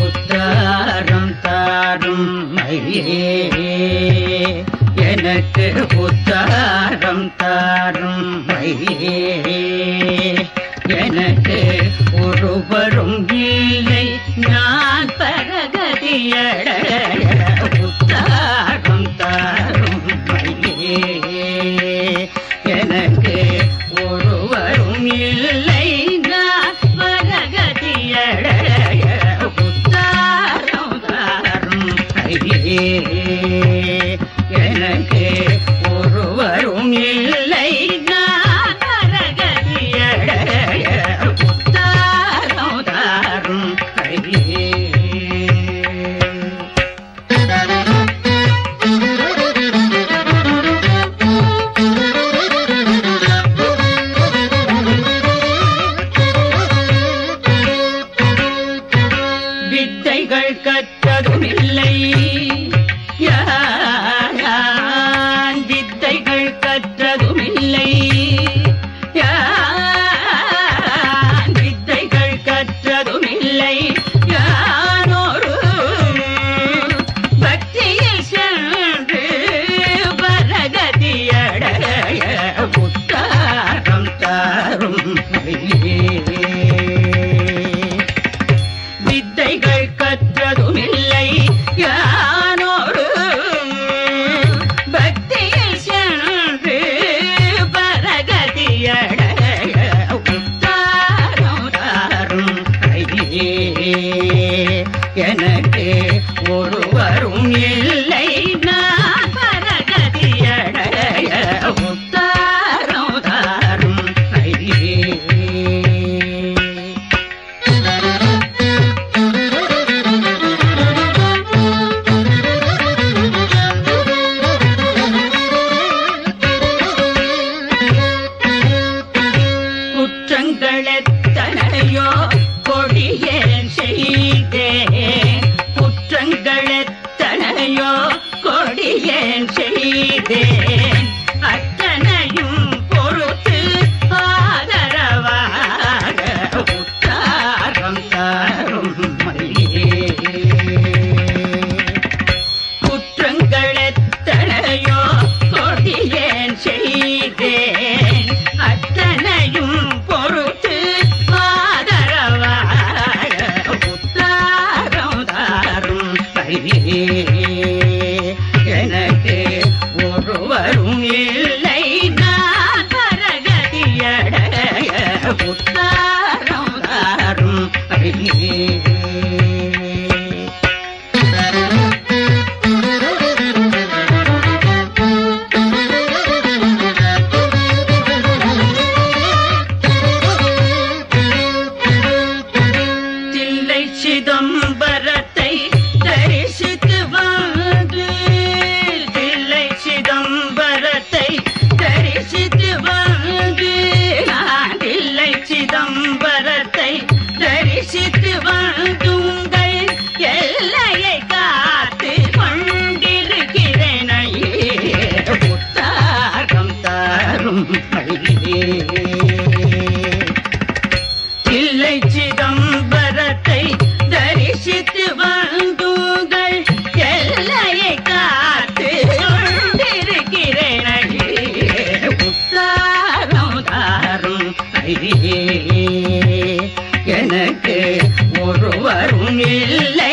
உத்தாரும் தாரும் மயே எனக்கு உத்தாரம் தாரும் மயே எனக்கு ஒருவரும் இல்லை நான் பரகதியட எனக்கு ஒருவரும் இல்லை. நான் பரகதியடைய உத்தாரம் தாரும் செய்தே. செய்தே சிதம்பரம் நல்கினே இல்லை சிதம்பரத்தை தரிசித்து வந்தூங்கள் எல்லையை காத்து கொண்டிருக்கிறேன் உத்தாரம் தாரும் எனக்கு ஒருவரும் இல்லை.